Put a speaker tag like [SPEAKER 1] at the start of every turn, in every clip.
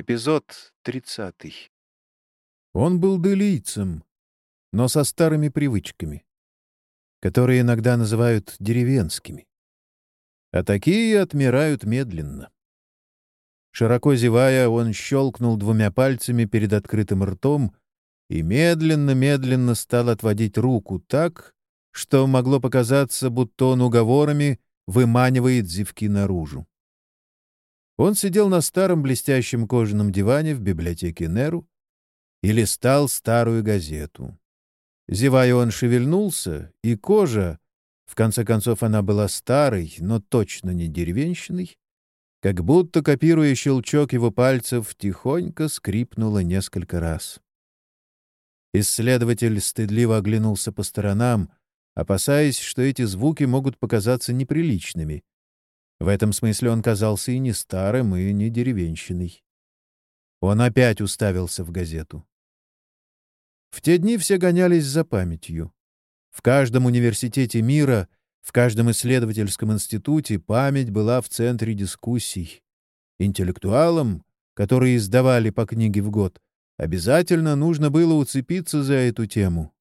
[SPEAKER 1] Эпизод тридцатый.
[SPEAKER 2] Он был делийцем, но со старыми привычками, которые иногда называют деревенскими. А такие отмирают медленно. Широко зевая, он щелкнул двумя пальцами перед открытым ртом и медленно-медленно стал отводить руку так, что могло показаться, будто он уговорами выманивает зевки наружу. Он сидел на старом блестящем кожаном диване в библиотеке Неру и листал старую газету. Зевая, он шевельнулся, и кожа, в конце концов она была старой, но точно не деревенщиной, как будто, копируя щелчок его пальцев, тихонько скрипнула несколько раз. Исследователь стыдливо оглянулся по сторонам, опасаясь, что эти звуки могут показаться неприличными, в этом смысле он казался и не старым, и не деревенщиной. Он опять уставился в газету. В те дни все гонялись за памятью. В каждом университете мира, в каждом исследовательском институте память была в центре дискуссий. Интеллектуалам, которые издавали по книге в год, обязательно нужно было уцепиться за эту тему.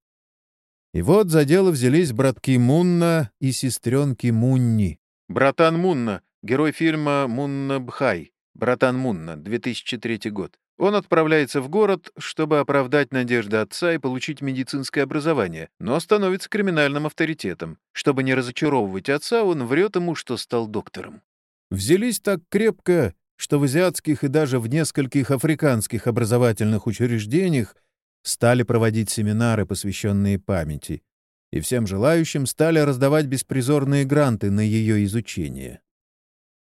[SPEAKER 2] И вот за дело взялись братки Мунна и сестренки Мунни,
[SPEAKER 1] Братан Мунна, герой фильма «Мунна Бхай», «Братан Мунна», 2003 год. Он отправляется в город, чтобы оправдать надежды отца и получить медицинское образование, но становится криминальным авторитетом. Чтобы не разочаровывать отца, он врет ему, что стал доктором.
[SPEAKER 2] Взялись так крепко, что в азиатских и даже в нескольких африканских образовательных учреждениях стали проводить семинары, посвященные памяти и всем желающим стали раздавать беспризорные гранты на ее изучение.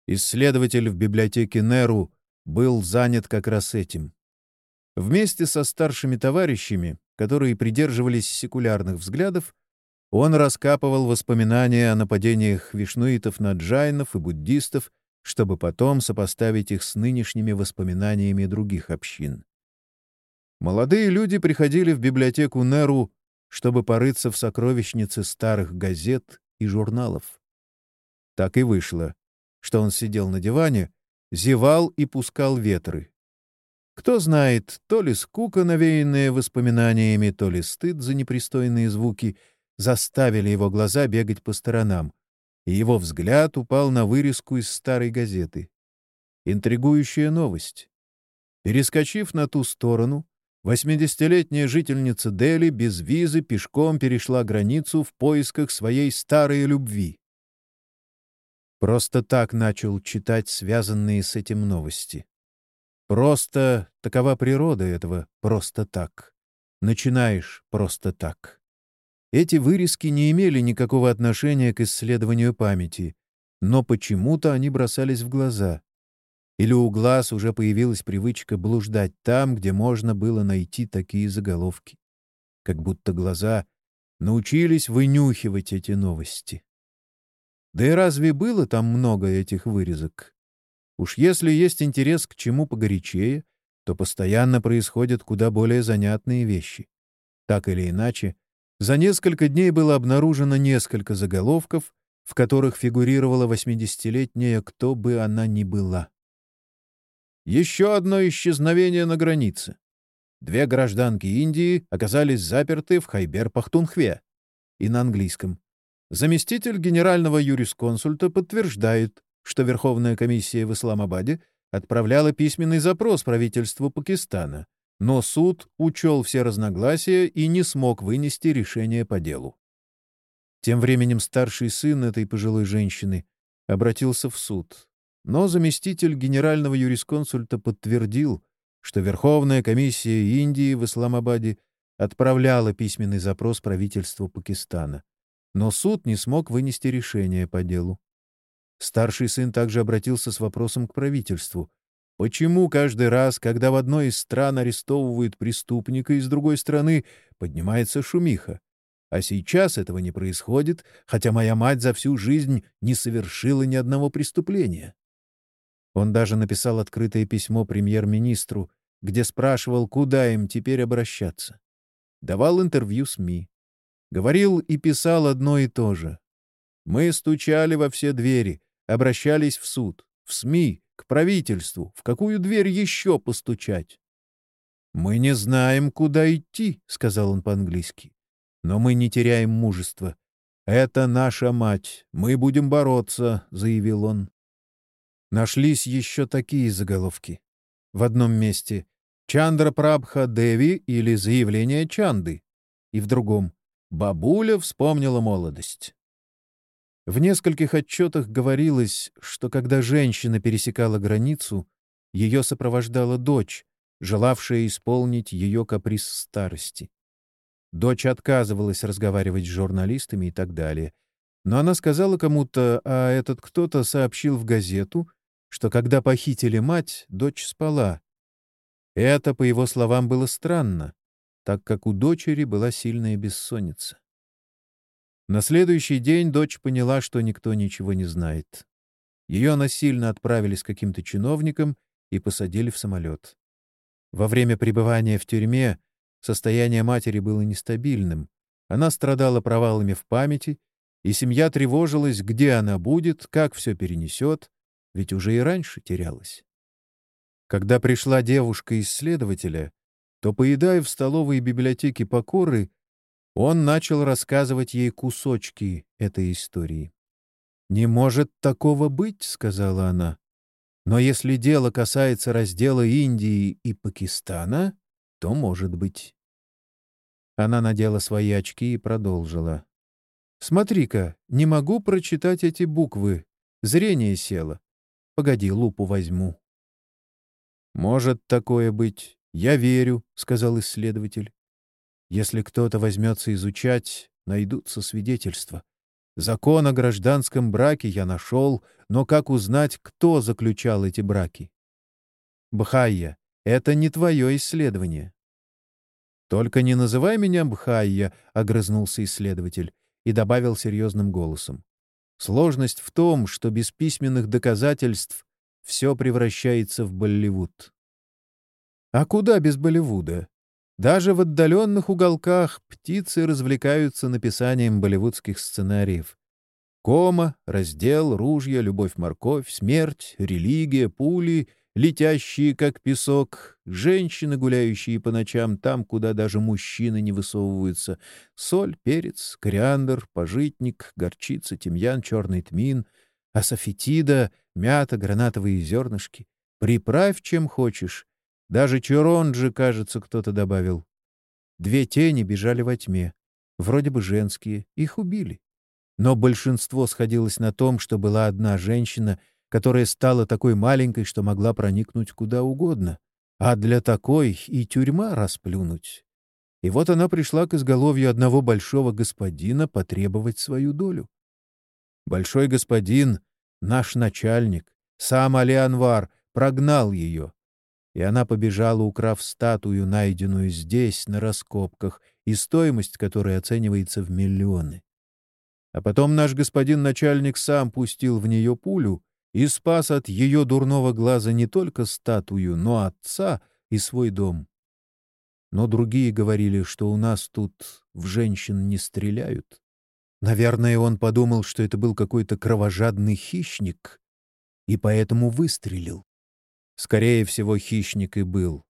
[SPEAKER 2] Исследователь в библиотеке Неру был занят как раз этим. Вместе со старшими товарищами, которые придерживались секулярных взглядов, он раскапывал воспоминания о нападениях вишнуитов на джайнов и буддистов, чтобы потом сопоставить их с нынешними воспоминаниями других общин. Молодые люди приходили в библиотеку Неру чтобы порыться в сокровищнице старых газет и журналов. Так и вышло, что он сидел на диване, зевал и пускал ветры. Кто знает, то ли скука, навеянная воспоминаниями, то ли стыд за непристойные звуки заставили его глаза бегать по сторонам, и его взгляд упал на вырезку из старой газеты. Интригующая новость. Перескочив на ту сторону, Восьмидесятилетняя жительница Дели без визы пешком перешла границу в поисках своей старой любви. Просто так начал читать связанные с этим новости. Просто такова природа этого «просто так». Начинаешь просто так. Эти вырезки не имели никакого отношения к исследованию памяти, но почему-то они бросались в глаза. Или у глаз уже появилась привычка блуждать там, где можно было найти такие заголовки. Как будто глаза научились вынюхивать эти новости. Да и разве было там много этих вырезок? Уж если есть интерес к чему погорячее, то постоянно происходят куда более занятные вещи. Так или иначе, за несколько дней было обнаружено несколько заголовков, в которых фигурировала восьмидесятилетняя кто бы она ни была. Еще одно исчезновение на границе. Две гражданки Индии оказались заперты в Хайбер-Пахтунхве. И на английском. Заместитель генерального юрисконсульта подтверждает, что Верховная комиссия в Исламабаде отправляла письменный запрос правительству Пакистана, но суд учел все разногласия и не смог вынести решение по делу. Тем временем старший сын этой пожилой женщины обратился в суд, но заместитель генерального юрисконсульта подтвердил, что Верховная комиссия Индии в Исламабаде отправляла письменный запрос правительству Пакистана, но суд не смог вынести решение по делу. Старший сын также обратился с вопросом к правительству. Почему каждый раз, когда в одной из стран арестовывают преступника, из другой страны поднимается шумиха? А сейчас этого не происходит, хотя моя мать за всю жизнь не совершила ни одного преступления. Он даже написал открытое письмо премьер-министру, где спрашивал, куда им теперь обращаться. Давал интервью СМИ. Говорил и писал одно и то же. Мы стучали во все двери, обращались в суд, в СМИ, к правительству, в какую дверь еще постучать? «Мы не знаем, куда идти», — сказал он по-английски. «Но мы не теряем мужества. Это наша мать. Мы будем бороться», — заявил он. Нашлись еще такие заголовки. В одном месте «Чандра Прабха Деви» или «Заявление Чанды», и в другом «Бабуля вспомнила молодость». В нескольких отчетах говорилось, что когда женщина пересекала границу, ее сопровождала дочь, желавшая исполнить ее каприз старости. Дочь отказывалась разговаривать с журналистами и так далее. Но она сказала кому-то, а этот кто-то сообщил в газету, что когда похитили мать, дочь спала. Это, по его словам, было странно, так как у дочери была сильная бессонница. На следующий день дочь поняла, что никто ничего не знает. Ее насильно отправили с каким-то чиновником и посадили в самолет. Во время пребывания в тюрьме состояние матери было нестабильным. Она страдала провалами в памяти, и семья тревожилась, где она будет, как все перенесет, ведь уже и раньше терялась. Когда пришла девушка-исследователя, то, поедая в столовой библиотеки Покоры, он начал рассказывать ей кусочки этой истории. «Не может такого быть», — сказала она. «Но если дело касается раздела Индии и Пакистана, то может быть». Она надела свои очки и продолжила. «Смотри-ка, не могу прочитать эти буквы. Зрение село. Погоди, лупу возьму». «Может такое быть. Я верю», — сказал исследователь. Если кто-то возьмется изучать, найдутся свидетельства. Закон о гражданском браке я нашел, но как узнать, кто заключал эти браки? Бхайя, это не твое исследование. «Только не называй меня Бхайя», — огрызнулся исследователь и добавил серьезным голосом. «Сложность в том, что без письменных доказательств все превращается в Болливуд». «А куда без Болливуда? Даже в отдаленных уголках птицы развлекаются написанием болливудских сценариев. Кома, раздел, ружья, любовь-морковь, смерть, религия, пули, летящие, как песок, женщины, гуляющие по ночам там, куда даже мужчины не высовываются, соль, перец, кориандр, пожитник, горчица, тимьян, черный тмин, асафетида, мята, гранатовые зернышки. Приправь, чем хочешь, даже Чуронджи, кажется, кто-то добавил. Две тени бежали во тьме. Вроде бы женские. Их убили. Но большинство сходилось на том, что была одна женщина, которая стала такой маленькой, что могла проникнуть куда угодно. А для такой и тюрьма расплюнуть. И вот она пришла к изголовью одного большого господина потребовать свою долю. Большой господин, наш начальник, сам Алианвар, прогнал ее, и она побежала, украв статую, найденную здесь, на раскопках, и стоимость которой оценивается в миллионы. А потом наш господин начальник сам пустил в нее пулю и спас от ее дурного глаза не только статую, но отца и свой дом. Но другие говорили, что у нас тут в женщин не стреляют. Наверное, он подумал, что это был какой-то кровожадный хищник, и поэтому выстрелил. Скорее всего, хищник и был.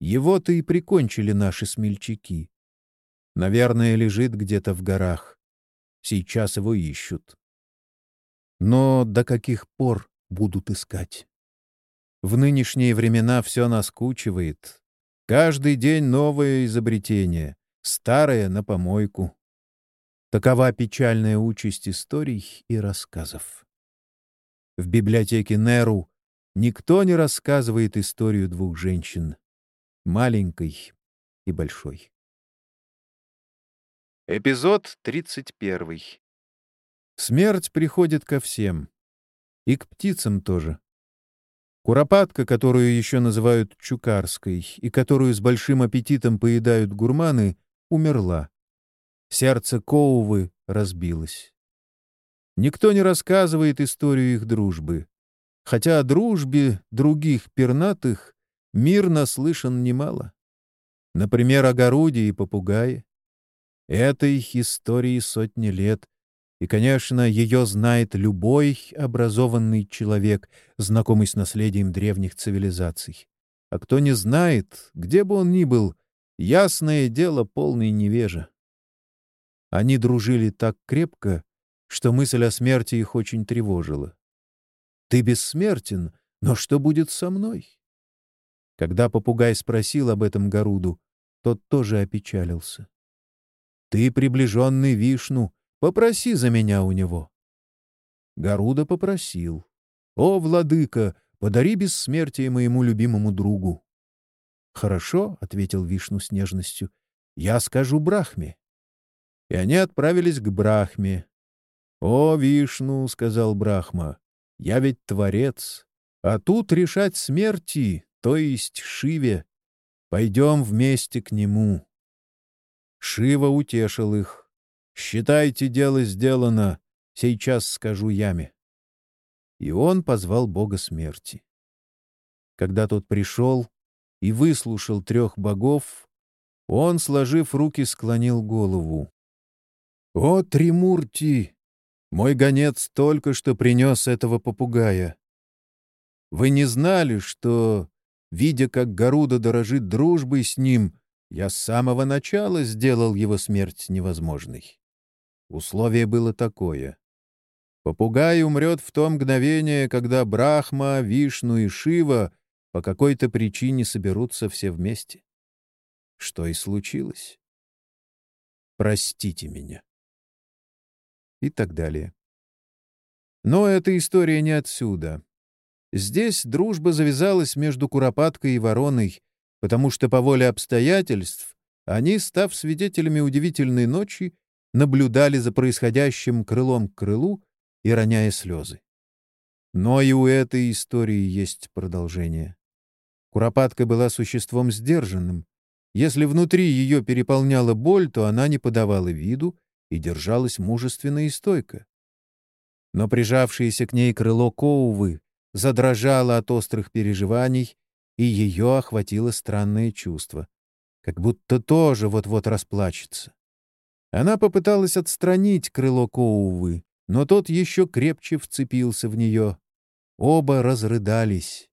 [SPEAKER 2] Его-то и прикончили наши смельчаки. Наверное, лежит где-то в горах. Сейчас его ищут. Но до каких пор будут искать? В нынешние времена все наскучивает. Каждый день новое изобретение, старое на помойку. Такова печальная участь историй и рассказов. В библиотеке Неру Никто не рассказывает историю двух женщин, маленькой и большой.
[SPEAKER 1] Эпизод 31.
[SPEAKER 2] Смерть приходит ко всем. И к птицам тоже. Куропатка, которую еще называют чукарской, и которую с большим аппетитом поедают гурманы, умерла. Сердце Коувы разбилось. Никто не рассказывает историю их дружбы хотя о дружбе других пернатых мир наслышан немало. Например, о Горуде и попугае. Этой истории сотни лет, И, конечно, ее знает любой образованный человек, знакомый с наследием древних цивилизаций. А кто не знает, где бы он ни был, ясное дело полный невежа. Они дружили так крепко, что мысль о смерти их очень тревожила. «Ты бессмертен, но что будет со мной?» Когда попугай спросил об этом Горуду, тот тоже опечалился. «Ты приближенный Вишну, Попроси за меня у него. Гаруда попросил. «О, владыка, подари бессмертие моему любимому другу». «Хорошо», — ответил Вишну с нежностью, — «я скажу Брахме». И они отправились к Брахме. «О, Вишну», — сказал Брахма, — «я ведь творец, а тут решать смерти, то есть Шиве. Пойдем вместе к нему». Шива утешил их. «Считайте, дело сделано. Сейчас скажу яме». И он позвал бога смерти. Когда тот пришел и выслушал трех богов, он, сложив руки, склонил голову. «О, Тримурти! Мой гонец только что принес этого попугая. Вы не знали, что, видя, как Гаруда дорожит дружбой с ним, я с самого начала сделал его смерть невозможной?» Условие было такое. Попугай умрет в то мгновение, когда Брахма, Вишну и Шива по какой-то причине соберутся все вместе. Что и случилось. Простите меня. И так далее. Но эта история не отсюда. Здесь дружба завязалась между Куропаткой и Вороной, потому что по воле обстоятельств они, став свидетелями удивительной ночи, наблюдали за происходящим крылом к крылу и роняя слезы. Но и у этой истории есть продолжение. Куропатка была существом сдержанным. Если внутри ее переполняла боль, то она не подавала виду и держалась мужественно и стойко. Но прижавшееся к ней крыло Коувы задрожало от острых переживаний, и ее охватило странное чувство, как будто тоже вот-вот расплачется. Она попыталась отстранить крыло Коувы, но тот еще крепче вцепился в нее. Оба разрыдались.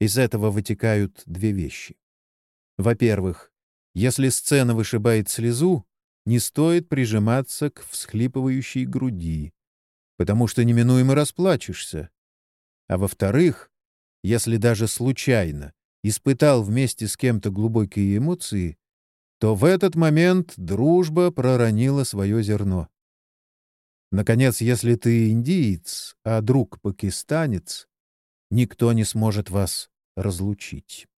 [SPEAKER 2] Из этого вытекают две вещи. Во-первых, если сцена вышибает слезу, не стоит прижиматься к всхлипывающей груди, потому что неминуемо расплачешься. А во-вторых, если даже случайно испытал вместе с кем-то глубокие эмоции, то в этот момент дружба проронила свое зерно. Наконец, если ты индиец, а друг пакистанец, никто не сможет вас разлучить.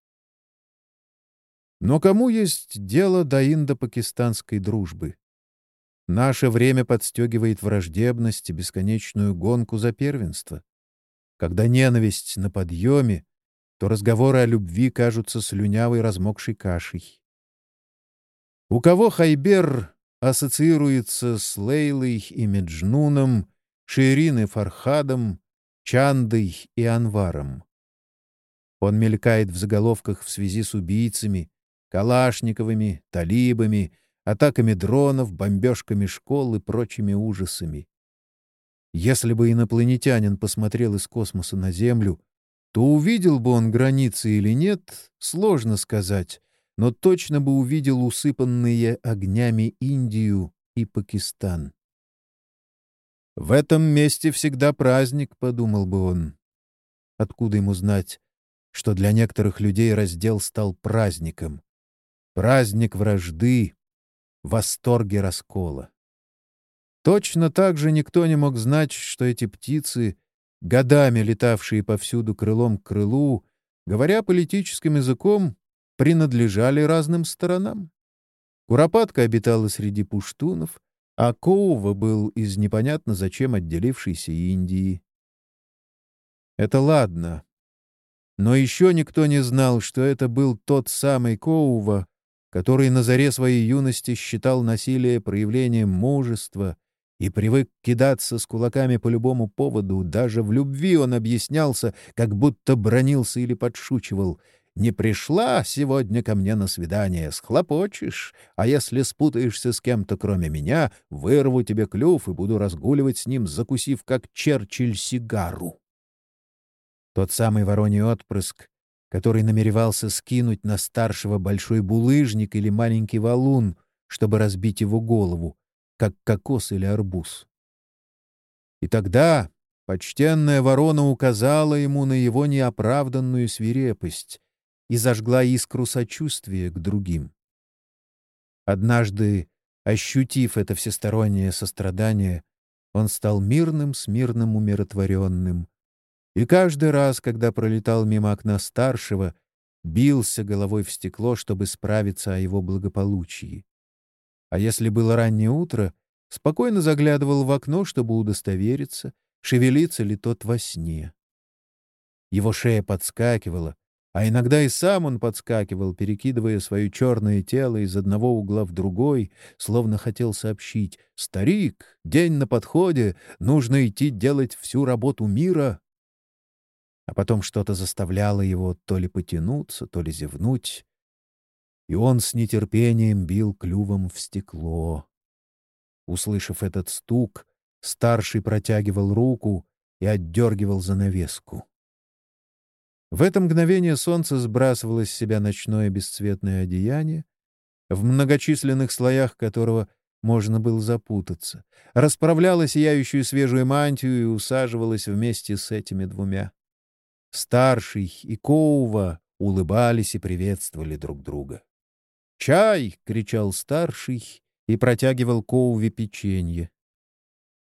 [SPEAKER 2] Но кому есть дело до индо-пакистанской дружбы? Наше время подстегивает враждебность и бесконечную гонку за первенство. Когда ненависть на подъеме, то разговоры о любви кажутся слюнявой размокшей кашей. У кого Хайбер ассоциируется с Лейлой и Меджнуном, Ширин и Фархадом, Чандой и Анваром? Он мелькает в заголовках в связи с убийцами, Калашниковыми, талибами, атаками дронов, бомбежками школ и прочими ужасами. Если бы инопланетянин посмотрел из космоса на Землю, то увидел бы он границы или нет, сложно сказать, но точно бы увидел усыпанные огнями Индию и Пакистан. «В этом месте всегда праздник», — подумал бы он. Откуда ему знать, что для некоторых людей раздел стал праздником? Праздник вражды, восторги раскола. Точно так же никто не мог знать, что эти птицы, годами летавшие повсюду крылом к крылу, говоря политическим языком, принадлежали разным сторонам. Куропатка обитала среди пуштунов, а Коува был из непонятно зачем отделившейся Индии. Это ладно. Но еще никто не знал, что это был тот самый Коува, который на заре своей юности считал насилие проявлением мужества и привык кидаться с кулаками по любому поводу, даже в любви он объяснялся, как будто бронился или подшучивал — не пришла сегодня ко мне на свидание, схлопочешь, а если спутаешься с кем-то кроме меня, вырву тебе клюв и буду разгуливать с ним, закусив как Черчилль сигару. Тот самый вороний отпрыск, который намеревался скинуть на старшего большой булыжник или маленький валун, чтобы разбить его голову, как кокос или арбуз. И тогда почтенная ворона указала ему на его неоправданную свирепость и зажгла искру сочувствия к другим. Однажды, ощутив это всестороннее сострадание, он стал мирным, смирным, умиротворенным. И каждый раз, когда пролетал мимо окна старшего, бился головой в стекло, чтобы справиться о его благополучии. А если было раннее утро, спокойно заглядывал в окно, чтобы удостовериться, шевелится ли тот во сне. Его шея подскакивала, а иногда и сам он подскакивал, перекидывая свое черное тело из одного угла в другой, словно хотел сообщить «Старик, день на подходе, нужно идти делать всю работу мира». А потом что-то заставляло его то ли потянуться, то ли зевнуть, и он с нетерпением бил клювом в стекло. Услышав этот стук, старший протягивал руку и отдергивал занавеску. В это мгновение солнце сбрасывало с себя ночное бесцветное одеяние, в многочисленных слоях которого можно было запутаться, расправляло сияющую свежую мантию и усаживалось вместе с этими двумя. Старший и Коува улыбались и приветствовали друг друга. «Чай!» — кричал старший, и протягивал Коуве печенье.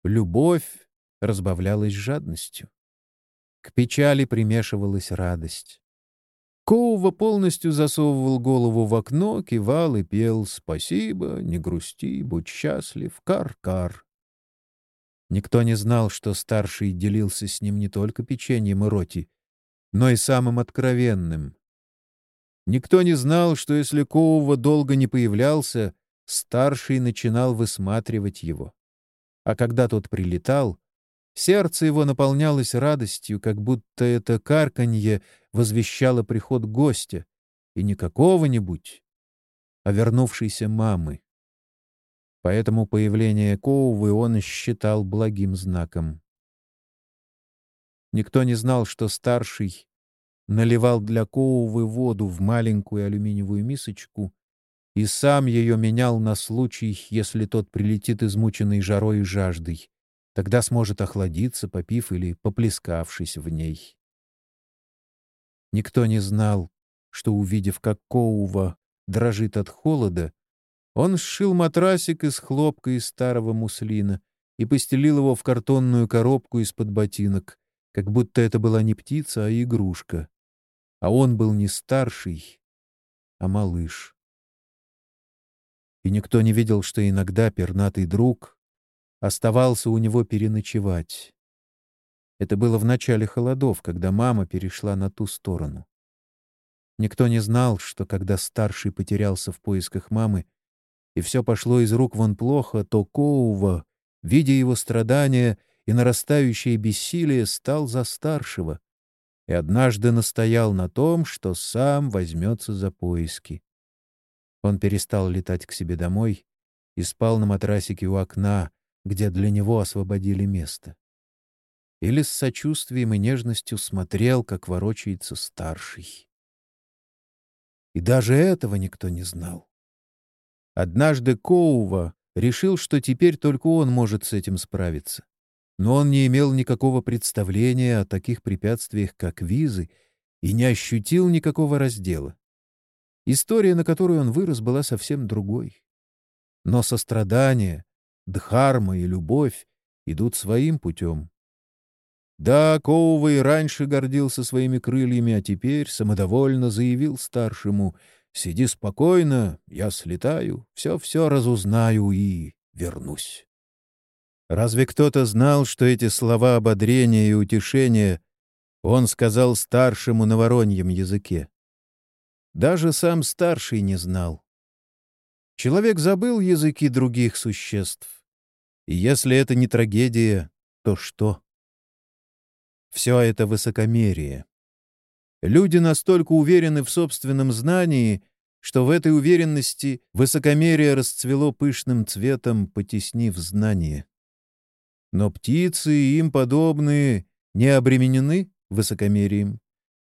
[SPEAKER 2] Любовь разбавлялась жадностью. К печали примешивалась радость. Коува полностью засовывал голову в окно, кивал и пел «Спасибо, не грусти, будь счастлив, кар-кар». Никто не знал, что старший делился с ним не только печеньем и роти, но и самым откровенным. Никто не знал, что если Коува долго не появлялся, старший начинал высматривать его. А когда тот прилетал, сердце его наполнялось радостью, как будто это карканье возвещало приход гостя, и не какого-нибудь, а вернувшейся мамы. Поэтому появление Коувы он считал благим знаком. Никто не знал, что старший наливал для Коувы воду в маленькую алюминиевую мисочку и сам ее менял на случай, если тот прилетит измученный жарой и жаждой. Тогда сможет охладиться, попив или поплескавшись в ней. Никто не знал, что, увидев, как Коува дрожит от холода, он сшил матрасик из хлопка из старого муслина и постелил его в картонную коробку из-под ботинок, как будто это была не птица, а игрушка. А он был не старший, а малыш и никто не видел, что иногда пернатый друг оставался у него переночевать. Это было в начале холодов, когда мама перешла на ту сторону. Никто не знал, что когда старший потерялся в поисках мамы, и все пошло из рук вон плохо, то Коува, видя его страдания и нарастающее бессилие, стал за старшего и однажды настоял на том, что сам возьмется за поиски. Он перестал летать к себе домой и спал на матрасике у окна, где для него освободили место. Или с сочувствием и нежностью смотрел, как ворочается старший. И даже этого никто не знал. Однажды Коува решил, что теперь только он может с этим справиться. Но он не имел никакого представления о таких препятствиях, как визы, и не ощутил никакого раздела. История, на которую он вырос, была совсем другой. Но сострадание, дхарма и любовь идут своим путем. Да, Коува и раньше гордился своими крыльями, а теперь самодовольно заявил старшему «Сиди спокойно, я слетаю, все-все разузнаю и вернусь». Разве кто-то знал, что эти слова ободрения и утешения он сказал старшему на вороньем языке? Даже сам старший не знал. Человек забыл языки других существ. И если это не трагедия, то что? Все это высокомерие. Люди настолько уверены в собственном знании, что в этой уверенности высокомерие расцвело пышным цветом, потеснив знание. Но птицы и им подобные не обременены высокомерием.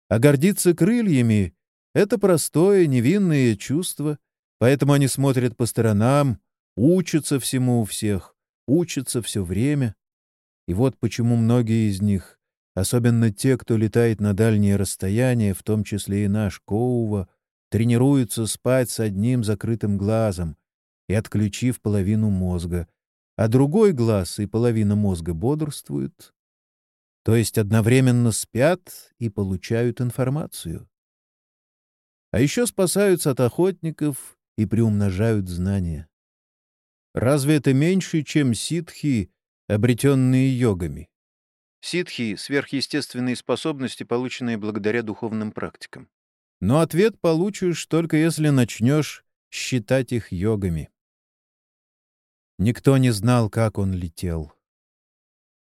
[SPEAKER 2] А гордиться крыльями — это простое, невинное чувство, поэтому они смотрят по сторонам, учатся всему у всех, учатся все время. И вот почему многие из них, особенно те, кто летает на дальние расстояния, в том числе и наш Коува, тренируются спать с одним закрытым глазом и отключив половину мозга, а другой глаз и половина мозга бодрствуют, то есть одновременно спят и получают информацию. А еще спасаются от охотников и приумножают знания. Разве это меньше, чем ситхи, обретенные йогами?
[SPEAKER 1] Ситхи — сверхъестественные способности, полученные благодаря духовным практикам.
[SPEAKER 2] Но ответ получишь только если начнешь считать их йогами. Никто не знал, как он летел.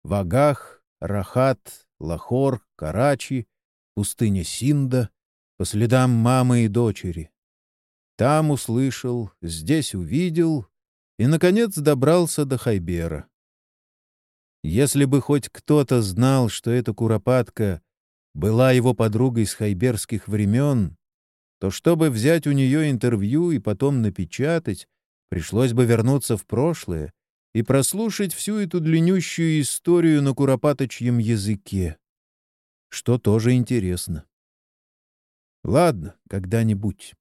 [SPEAKER 2] В Агах, Рахат, Лахор, Карачи, пустыня Синда, по следам мамы и дочери. Там услышал, здесь увидел и, наконец, добрался до Хайбера. Если бы хоть кто-то знал, что эта куропатка была его подругой с хайберских времен, то чтобы взять у нее интервью и потом напечатать, пришлось бы вернуться в прошлое и прослушать всю эту длиннющую историю на куропаточьем языке, что тоже интересно. Ладно, когда-нибудь.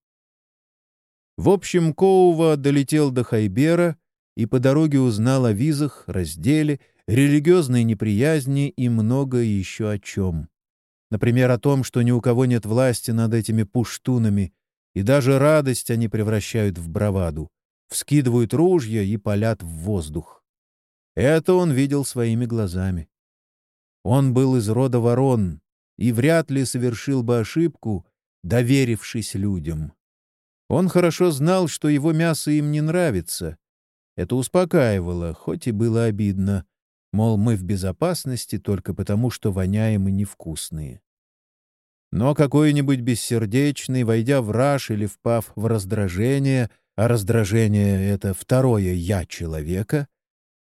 [SPEAKER 2] В общем, Коува долетел до Хайбера и по дороге узнал о визах, разделе, религиозной неприязни и много еще о чем. Например, о том, что ни у кого нет власти над этими пуштунами, и даже радость они превращают в браваду, вскидывают ружья и палят в воздух. Это он видел своими глазами. Он был из рода ворон и вряд ли совершил бы ошибку, доверившись людям. Он хорошо знал, что его мясо им не нравится. Это успокаивало, хоть и было обидно. Мол, мы в безопасности только потому, что воняем и невкусные. Но какой-нибудь бессердечный, войдя в раж или впав в раздражение, а раздражение — это второе «я» человека,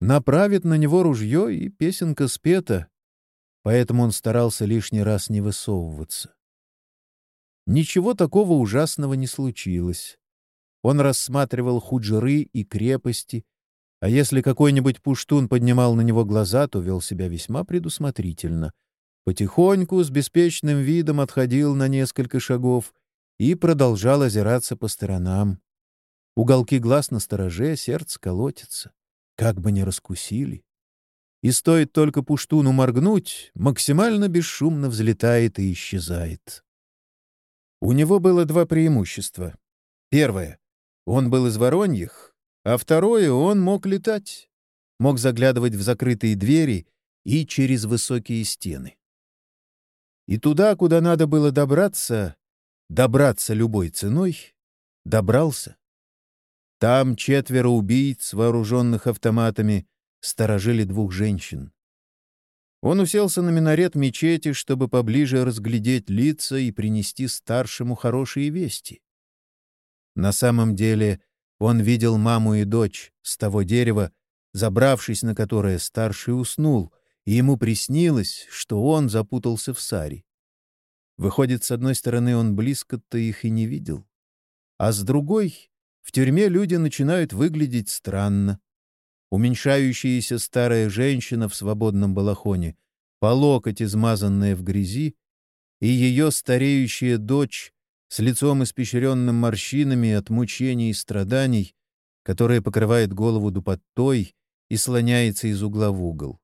[SPEAKER 2] направит на него ружье, и песенка спета. Поэтому он старался лишний раз не высовываться. Ничего такого ужасного не случилось. Он рассматривал худжиры и крепости, а если какой-нибудь пуштун поднимал на него глаза, то вел себя весьма предусмотрительно. Потихоньку, с беспечным видом отходил на несколько шагов и продолжал озираться по сторонам. Уголки глаз на стороже, сердце колотится. Как бы не раскусили. И стоит только пуштуну моргнуть, максимально бесшумно взлетает и исчезает. У него было два преимущества. Первое — он был из Вороньих, а второе, он мог летать, мог заглядывать в закрытые двери и через высокие стены. И туда, куда надо было добраться, добраться любой ценой, добрался. Там четверо убийц, вооруженных автоматами, сторожили двух женщин. Он уселся на минарет мечети, чтобы поближе разглядеть лица и принести старшему хорошие вести. На самом деле он видел маму и дочь с того дерева, забравшись на которое старший уснул, и ему приснилось, что он запутался в саре. Выходит, с одной стороны, он близко-то их и не видел, а с другой — в тюрьме люди начинают выглядеть странно. Уменьшающаяся старая женщина в свободном балахоне, по локоть измазанная в грязи, и ее стареющая дочь с лицом испещренным морщинами от мучений и страданий, которое покрывает голову дупотой и слоняется из угла в угол.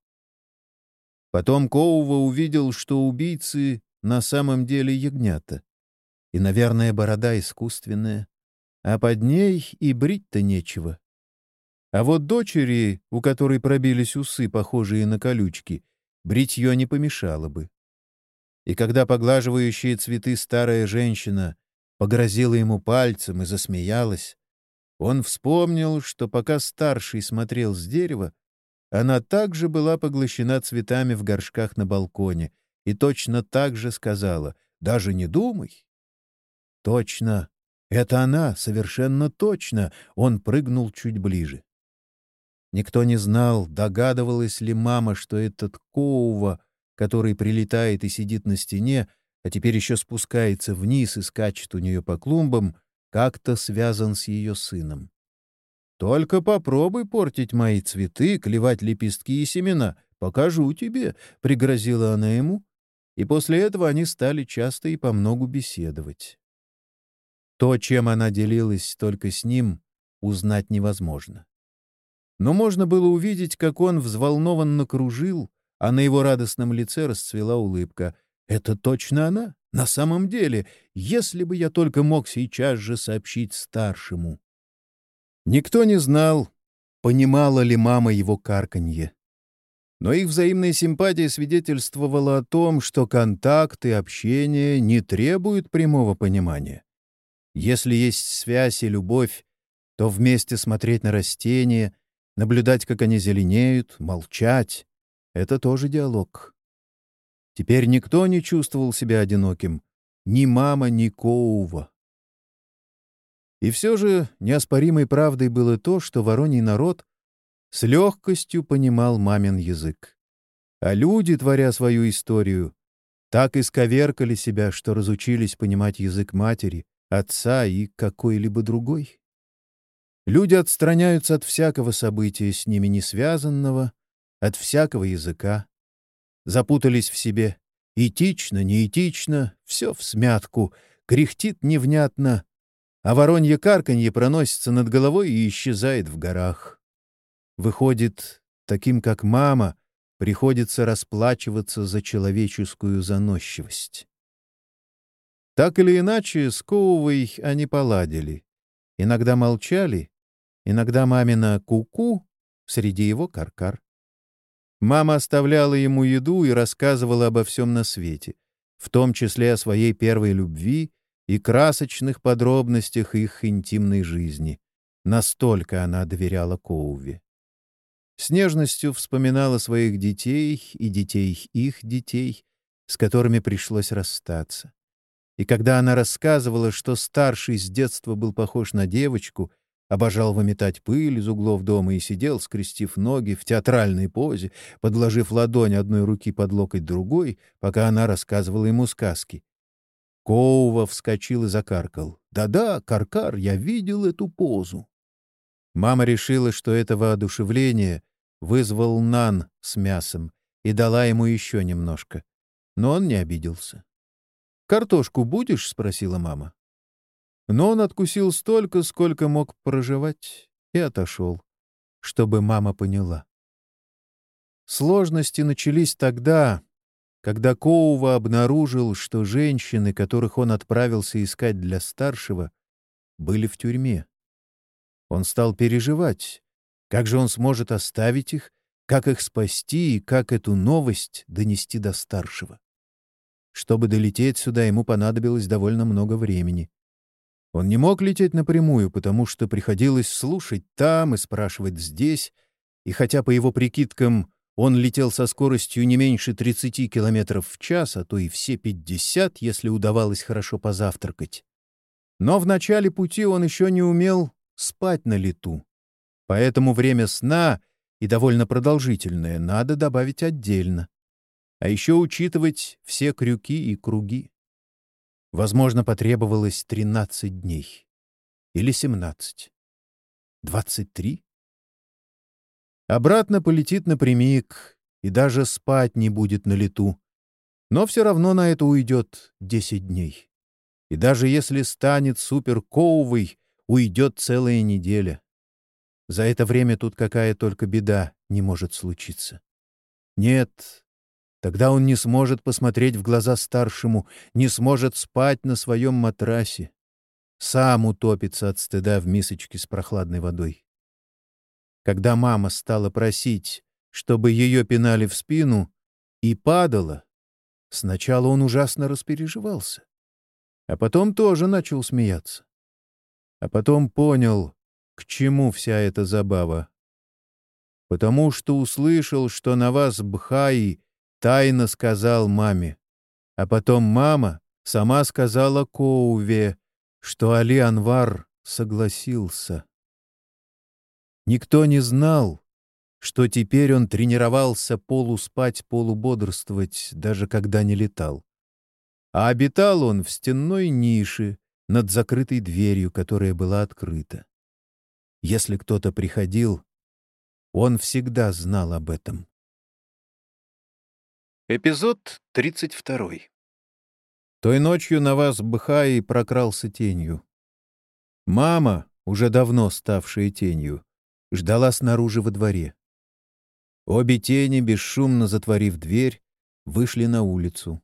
[SPEAKER 2] Потом Коува увидел, что убийцы на самом деле ягнята. И, наверное, борода искусственная. А под ней и брить-то нечего. А вот дочери, у которой пробились усы, похожие на колючки, бритье не помешало бы. И когда поглаживающая цветы старая женщина погрозила ему пальцем и засмеялась, он вспомнил, что пока старший смотрел с дерева, она также была поглощена цветами в горшках на балконе и точно так же сказала даже не думай. Точно. Это она, совершенно точно. Он прыгнул чуть ближе. Никто не знал, догадывалась ли мама, что этот Коува, который прилетает и сидит на стене, а теперь еще спускается вниз и скачет у нее по клумбам, как-то связан с ее сыном. «Только попробуй портить мои цветы, клевать лепестки и семена. Покажу тебе», — пригрозила она ему, и после этого они стали часто и помногу беседовать. То, чем она делилась только с ним, узнать невозможно. Но можно было увидеть, как он взволнованно кружил, а на его радостном лице расцвела улыбка. «Это точно она? На самом деле, если бы я только мог сейчас же сообщить старшему». Никто не знал, понимала ли мама его карканье. Но их взаимная симпатия свидетельствовала о том, что контакт и общение не требуют прямого понимания. Если есть связь и любовь, то вместе смотреть на растения, наблюдать, как они зеленеют, молчать — это тоже диалог. Теперь никто не чувствовал себя одиноким. Ни мама, ни Коува. И все же неоспоримой правдой было то, что вороний народ с легкостью понимал мамин язык. А люди, творя свою историю, так исковеркали себя, что разучились понимать язык матери, отца и какой-либо другой. Люди отстраняются от всякого события с ними не связанного, от всякого языка. Запутались в себе. Этично, неэтично, все в смятку, кряхтит невнятно, а воронье карканье проносится над головой и исчезает в горах. Выходит, таким как мама, приходится расплачиваться за человеческую заносчивость. Так или иначе, с Коувой они поладили. Иногда молчали, иногда мамина куку -ку среди его каркар. Мама оставляла ему еду и рассказывала обо всем на свете, в том числе о своей первой любви и красочных подробностях их интимной жизни. Настолько она доверяла Коуве. С нежностью вспоминала своих детей и детей их детей, с которыми пришлось расстаться. И когда она рассказывала, что старший с детства был похож на девочку, обожал выметать пыль из углов дома и сидел, скрестив ноги в театральной позе, подложив ладонь одной руки под локоть другой, пока она рассказывала ему сказки. Коува вскочил и закаркал. «Да-да, Каркар, я видел эту позу». Мама решила, что это воодушевление вызвал нан с мясом и дала ему еще немножко. Но он не обиделся. «Картошку будешь?» — спросила мама. Но он откусил столько, сколько мог проживать, и отошел, чтобы мама поняла. Сложности начались тогда, когда Коува обнаружил, что женщины, которых он отправился искать для старшего, были в тюрьме. Он стал переживать, как же он сможет оставить их, как их спасти и как эту новость донести до старшего. Чтобы долететь сюда, ему понадобилось довольно много времени. Он не мог лететь напрямую, потому что приходилось слушать там и спрашивать здесь, и хотя по его прикидкам он летел со скоростью не меньше 30 км в час, а то и все 50, если удавалось хорошо позавтракать. Но в начале пути он еще не умел спать на лету. Поэтому время сна, и довольно продолжительное, надо добавить отдельно а еще учитывать все крюки и круги. Возможно, потребовалось 13 дней. Или 17. 23? Обратно полетит напрямик и даже спать не будет на лету. Но все равно на это уйдет 10 дней. И даже если станет суперкоувой, уйдет целая неделя. За это время тут какая только беда не может случиться. Нет, Тогда он не сможет посмотреть в глаза старшему, не сможет спать на своем матрасе. Сам утопится от стыда в мисочке с прохладной водой. Когда мама стала просить, чтобы ее пинали в спину, и падала, сначала он ужасно распереживался, а потом тоже начал смеяться. А потом понял, к чему вся эта забава. Потому что услышал, что на вас Бхаи тайно сказал маме. А потом мама сама сказала Коуве, что Али Анвар согласился. Никто не знал, что теперь он тренировался полуспать, полубодрствовать, даже когда не летал. А обитал он в стенной нише над закрытой дверью, которая была открыта. Если кто-то приходил, он всегда знал об этом.
[SPEAKER 1] Эпизод 32.
[SPEAKER 2] Той ночью на вас Бхай прокрался тенью. Мама, уже давно ставшая тенью, ждала снаружи во дворе. Обе тени, бесшумно затворив дверь, вышли на улицу.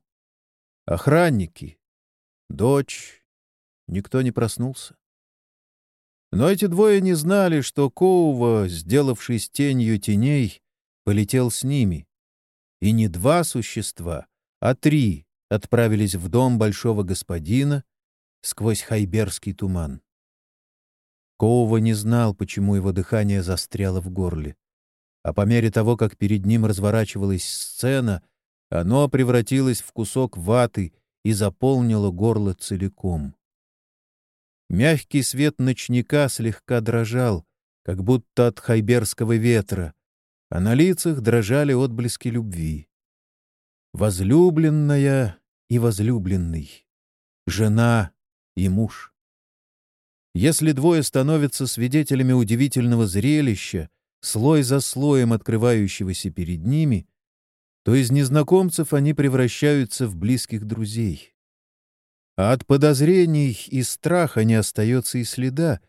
[SPEAKER 2] Охранники, дочь, никто не проснулся. Но эти двое не знали, что Коува, сделавшись тенью теней, полетел с ними. И не два существа, а три отправились в дом большого господина сквозь хайберский туман. Коува не знал, почему его дыхание застряло в горле. А по мере того, как перед ним разворачивалась сцена, оно превратилось в кусок ваты и заполнило горло целиком. Мягкий свет ночника слегка дрожал, как будто от хайберского ветра, а на лицах дрожали отблески любви. Возлюбленная и возлюбленный, жена и муж. Если двое становятся свидетелями удивительного зрелища, слой за слоем открывающегося перед ними, то из незнакомцев они превращаются в близких друзей. А от подозрений и страха не остается и следа,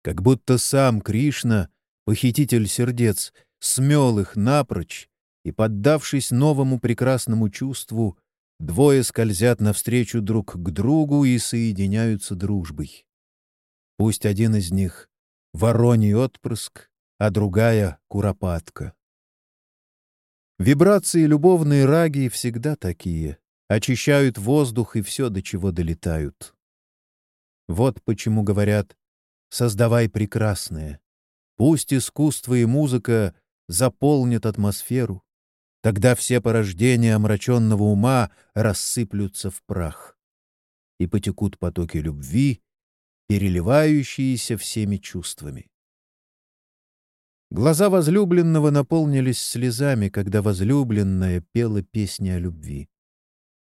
[SPEAKER 2] как будто сам Кришна, похититель сердец, смел их напрочь, и, поддавшись новому прекрасному чувству, двое скользят навстречу друг к другу и соединяются дружбой. Пусть один из них — вороний отпрыск, а другая — куропатка. Вибрации любовной раги всегда такие, очищают воздух и все, до чего долетают. Вот почему говорят «создавай прекрасное». Пусть искусство и музыка заполнят атмосферу, тогда все порождения омраченного ума рассыплются в прах, и потекут потоки любви, переливающиеся всеми чувствами. Глаза возлюбленного наполнились слезами, когда возлюбленная пела песни о любви.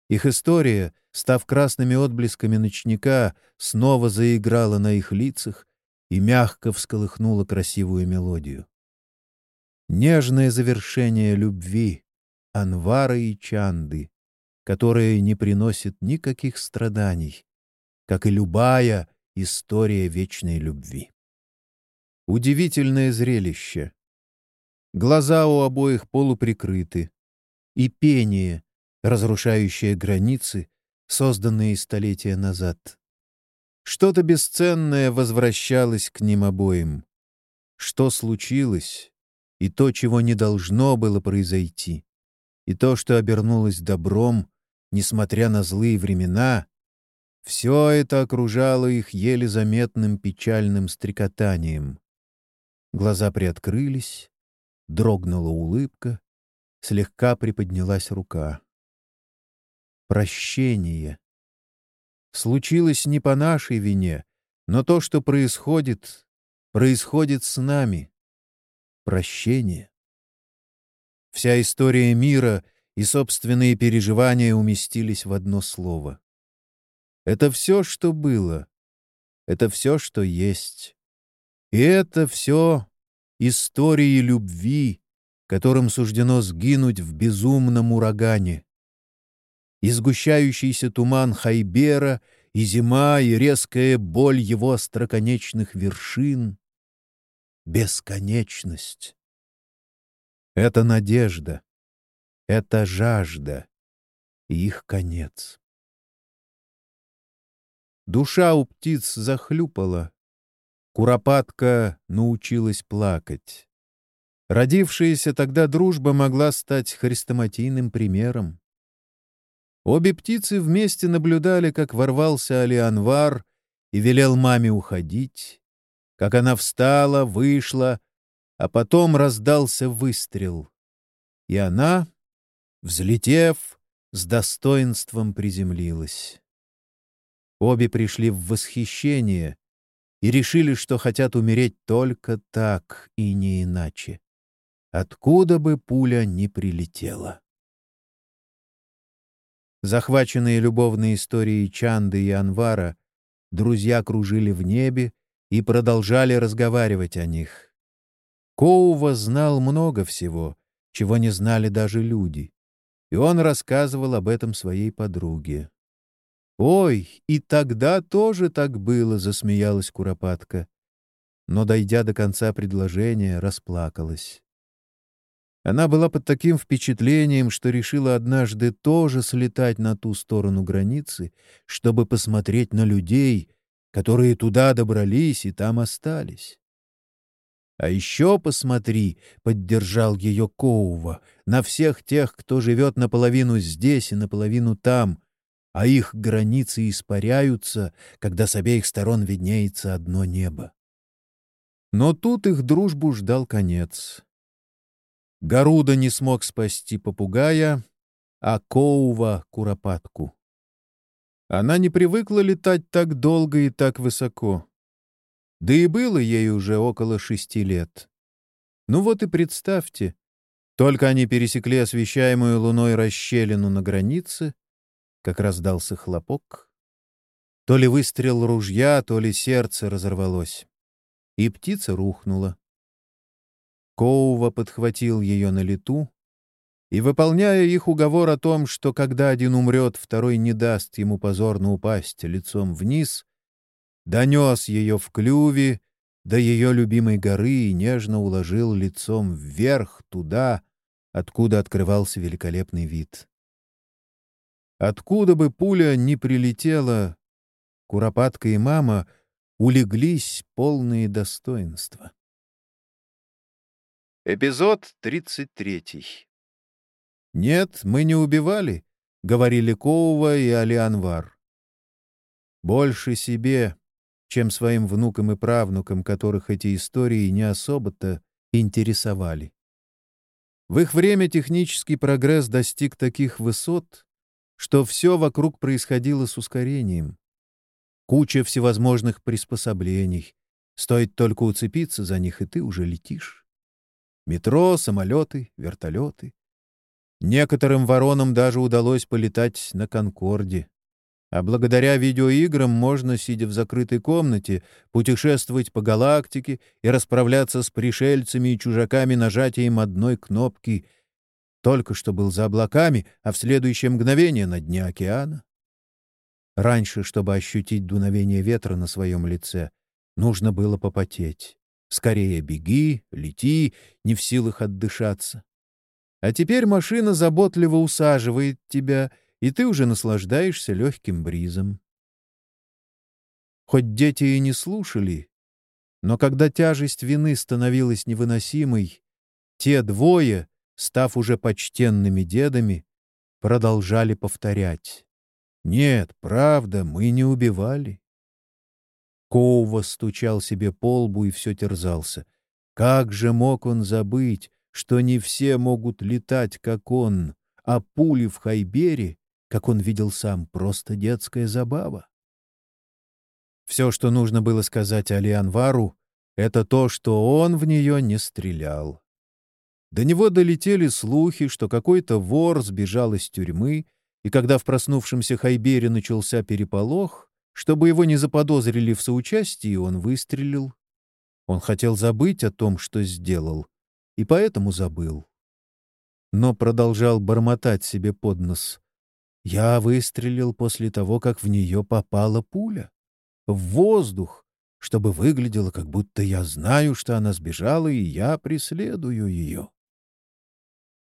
[SPEAKER 2] Их история, став красными отблесками ночника, снова заиграла на их лицах и мягко всколыхнула красивую мелодию. Нежное завершение любви, Анвара и Чанды, которое не приносит никаких страданий, как и любая история вечной любви. Удивительное зрелище. Глаза у обоих полуприкрыты. И пение, разрушающее границы, созданные столетия назад. Что-то бесценное возвращалось к ним обоим. Что случилось, и то, чего не должно было произойти, и то, что обернулось добром, несмотря на злые времена, все это окружало их еле заметным печальным стрекотанием. Глаза приоткрылись, дрогнула улыбка, слегка приподнялась рука. Прощение. Случилось не по нашей вине, но то, что происходит, происходит с нами. Прощение. Вся история мира и собственные переживания уместились в одно слово. Это все, что было. Это все, что есть. И это все истории любви, которым суждено сгинуть в безумном урагане. И сгущающийся туман Хайбера, и зима, и резкая боль его остроконечных вершин — бесконечность. Это надежда, это жажда и их конец. Душа у птиц захлюпала, Куропатка научилась плакать. Родившаяся тогда дружба могла стать хрестоматийным примером. Обе птицы вместе наблюдали, как ворвался Алианвар и велел маме уходить, как она встала, вышла, а потом раздался выстрел. И она, взлетев, с достоинством приземлилась. Обе пришли в восхищение и решили, что хотят умереть только так и не иначе. Откуда бы пуля ни прилетела. Захваченные любовной историей Чанды и Анвара, друзья кружили в небе и продолжали разговаривать о них. Коува знал много всего, чего не знали даже люди, и он рассказывал об этом своей подруге. «Ой, и тогда тоже так было», — засмеялась Куропатка. Но, дойдя до конца предложения, расплакалась. Она была под таким впечатлением, что решила однажды тоже слетать на ту сторону границы, чтобы посмотреть на людей, которые туда добрались и там остались. «А еще посмотри», — поддержал ее Коува, — «на всех тех, кто живет наполовину здесь и наполовину там, а их границы испаряются, когда с обеих сторон виднеется одно небо». Но тут их дружбу ждал конец. Гаруда не смог спасти попугая, а Коува — куропатку. Она не привыкла летать так долго и так высоко. Да и было ей уже около шести лет. Ну вот и представьте, только они пересекли освещаемую луной расщелину на границе, как раздался хлопок. То ли выстрел ружья, то ли сердце разорвалось. И птица рухнула. Коува подхватил ее на лету, и, выполняя их уговор о том, что когда один умрет, второй не даст ему позорно упасть лицом вниз, донес ее в клюве до ее любимой горы и нежно уложил лицом вверх туда, откуда открывался великолепный вид. Откуда бы пуля ни прилетела, Куропатка и мама улеглись полные достоинства.
[SPEAKER 1] Эпизод 33.
[SPEAKER 2] «Нет, мы не убивали», — говорили Коува и Алианвар. «Больше себе, чем своим внукам и правнукам, которых эти истории не особо-то интересовали. В их время технический прогресс достиг таких высот, что все вокруг происходило с ускорением. Куча всевозможных приспособлений. Стоит только уцепиться за них, и ты уже летишь. Метро, самолеты, вертолеты. Некоторым воронам даже удалось полетать на «Конкорде». А благодаря видеоиграм можно, сидя в закрытой комнате, путешествовать по галактике и расправляться с пришельцами и чужаками нажатием одной кнопки. Только что был за облаками, а в следующее мгновение на дне океана. Раньше, чтобы ощутить дуновение ветра на своем лице, нужно было попотеть. Скорее беги, лети, не в силах отдышаться. А теперь машина заботливо усаживает тебя, и ты уже наслаждаешься легким бризом. Хоть дети и не слушали, но когда тяжесть вины становилась невыносимой, те двое, став уже почтенными дедами, продолжали повторять. «Нет, правда, мы не убивали. Коува стучал себе по лбу и все терзался. Как же мог он забыть, что не все могут летать, как он, а пули в Хайбере, как он видел сам, просто детская забава? Все, что нужно было сказать Али Анвару, это то, что он в нее не стрелял. До него долетели слухи, что какой-то вор сбежал из тюрьмы, и когда в проснувшемся Хайбере начался переполох, чтобы его не заподозрили в соучастии, он выстрелил. Он хотел забыть о том, что сделал, и поэтому забыл. Но продолжал бормотать себе под нос. Я выстрелил после того, как в нее попала пуля. В воздух, чтобы выглядело, как будто я знаю, что она сбежала, и я преследую ее.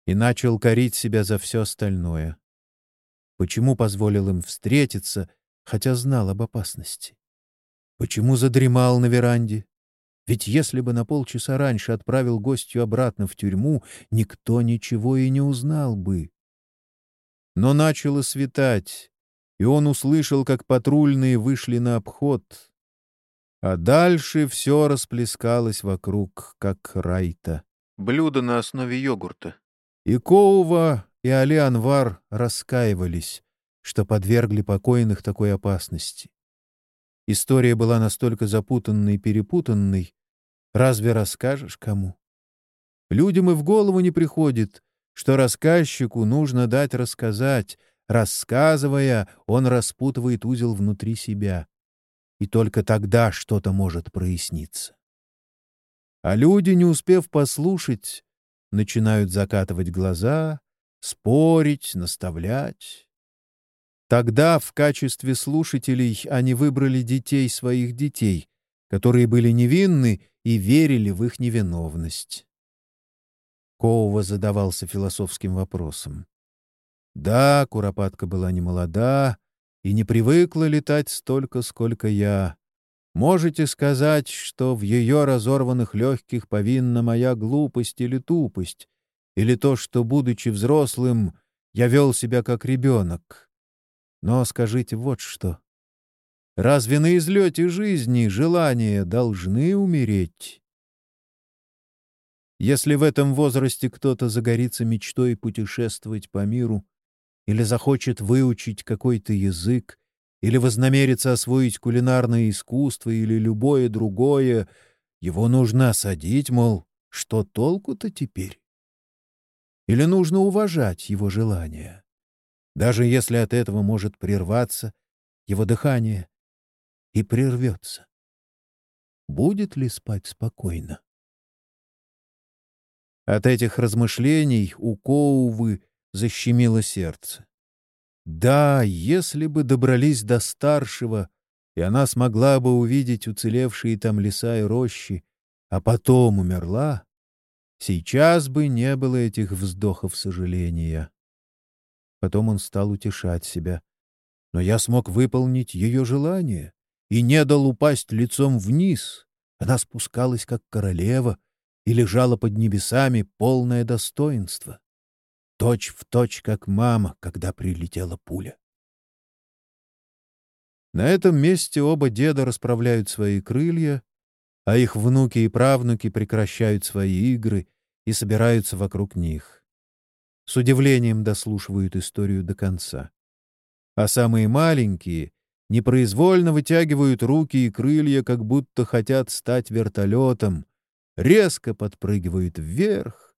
[SPEAKER 2] И начал корить себя за все остальное. Почему позволил им встретиться хотя знал об опасности. Почему задремал на веранде? Ведь если бы на полчаса раньше отправил гостью обратно в тюрьму, никто ничего и не узнал бы. Но начало светать, и он услышал, как патрульные вышли на обход. А дальше все расплескалось вокруг, как райта.
[SPEAKER 1] Блюдо на основе йогурта.
[SPEAKER 2] И Коува, и Али Анвар раскаивались, что подвергли покойных такой опасности. История была настолько запутанной и перепутанной. Разве расскажешь кому? Людям и в голову не приходит, что рассказчику нужно дать рассказать. Рассказывая, он распутывает узел внутри себя. И только тогда что-то может проясниться. А люди, не успев послушать, начинают закатывать глаза, спорить, наставлять. Тогда в качестве слушателей они выбрали детей своих детей, которые были невинны и верили в их невиновность. Коува задавался философским вопросом. Да, Куропатка была не молода и не привыкла летать столько, сколько я. Можете сказать, что в ее разорванных легких повинна моя глупость или тупость, или то, что, будучи взрослым, я вел себя как ребенок. Но скажите вот что. Разве на излете жизни желания должны умереть? Если в этом возрасте кто-то загорится мечтой путешествовать по миру, или захочет выучить какой-то язык, или вознамерится освоить кулинарное искусство или любое другое, его нужно осадить, мол, что толку-то теперь? Или нужно уважать его желания? Даже если от этого может прерваться его дыхание и прервется. Будет ли спать спокойно? От этих размышлений у Коувы защемило сердце. Да, если бы добрались до старшего, и она смогла бы увидеть уцелевшие там леса и рощи, а потом умерла, сейчас бы не было этих вздохов сожаления. Потом он стал утешать себя. Но я смог выполнить ее желание и не дал упасть лицом вниз. Она спускалась, как королева, и лежала под небесами полное достоинство. Точь в точь, как мама, когда прилетела пуля. На этом месте оба деда расправляют свои крылья, а их внуки и правнуки прекращают свои игры и собираются вокруг них с удивлением дослушивают историю до конца. А самые маленькие непроизвольно вытягивают руки и крылья, как будто хотят стать вертолетом, резко подпрыгивают вверх,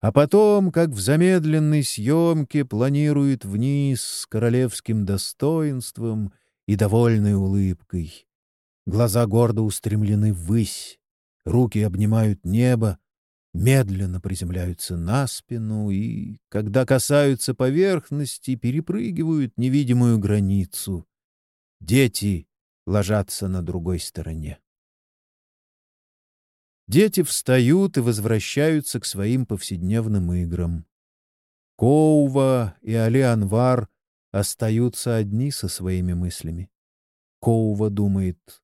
[SPEAKER 2] а потом, как в замедленной съемке, планируют вниз с королевским достоинством и довольной улыбкой. Глаза гордо устремлены ввысь, руки обнимают небо, медленно приземляются на спину и, когда касаются поверхности, перепрыгивают невидимую границу. Дети ложатся на другой стороне. Дети встают и возвращаются к своим повседневным играм. Коува и Али Анвар остаются одни со своими мыслями. Коува думает,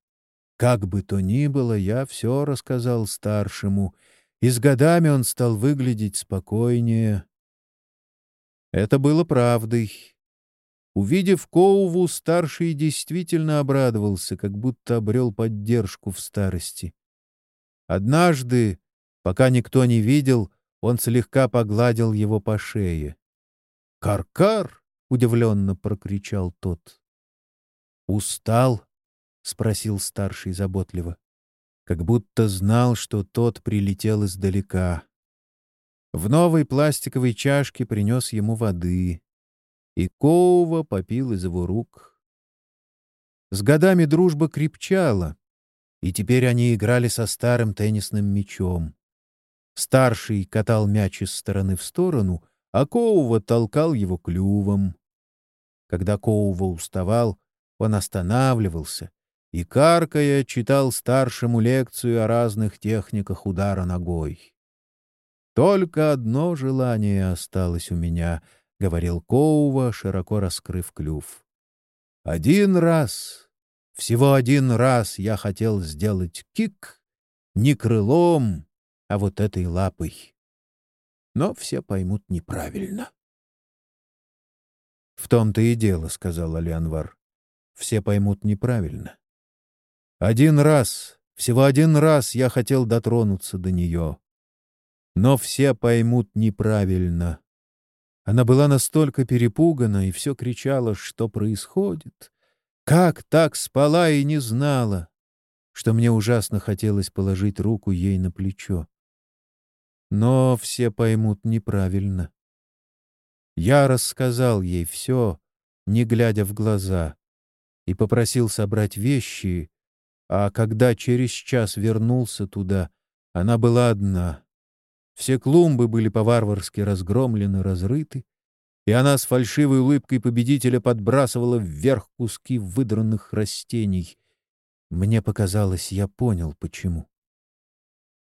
[SPEAKER 2] «Как бы то ни было, я все рассказал старшему — и с годами он стал выглядеть спокойнее. Это было правдой. Увидев Коуву, старший действительно обрадовался, как будто обрел поддержку в старости. Однажды, пока никто не видел, он слегка погладил его по шее. «Кар-кар!» — удивленно прокричал тот. «Устал?» — спросил старший заботливо как будто знал, что тот прилетел издалека. В новой пластиковой чашке принес ему воды, и Коува попил из его рук. С годами дружба крепчала, и теперь они играли со старым теннисным мячом. Старший катал мяч из стороны в сторону, а Коува толкал его клювом. Когда Коува уставал, он останавливался и, каркая, читал старшему лекцию о разных техниках удара ногой. «Только одно желание осталось у меня», — говорил Коува, широко раскрыв клюв. «Один раз, всего один раз я хотел сделать кик не крылом, а вот этой лапой. Но все поймут неправильно». «В том-то и дело», — сказал Алианвар. «Все поймут неправильно. Один раз, всего один раз я хотел дотронуться до нее. Но все поймут неправильно. Она была настолько перепугана и все кричала, что происходит. Как так спала и не знала, что мне ужасно хотелось положить руку ей на плечо. Но все поймут неправильно. Я рассказал ей все, не глядя в глаза, и попросил собрать вещи, а когда через час вернулся туда, она была одна. Все клумбы были по-варварски разгромлены, разрыты, и она с фальшивой улыбкой победителя подбрасывала вверх куски выдранных растений. Мне показалось, я понял, почему.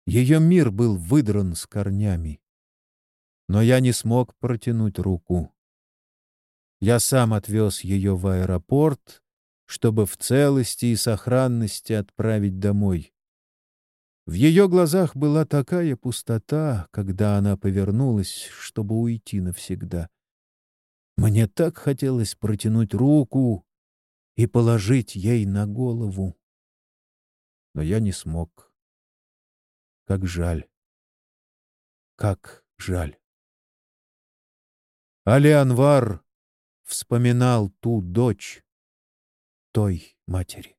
[SPEAKER 2] Ее мир был выдран с корнями. Но я не смог протянуть руку. Я сам отвез ее в аэропорт, чтобы в целости и сохранности отправить домой. В ее глазах была такая пустота, когда она повернулась, чтобы уйти навсегда. Мне так хотелось протянуть руку и положить ей на голову. Но я не смог. Как жаль. Как жаль. Али Анвар вспоминал ту дочь той матери.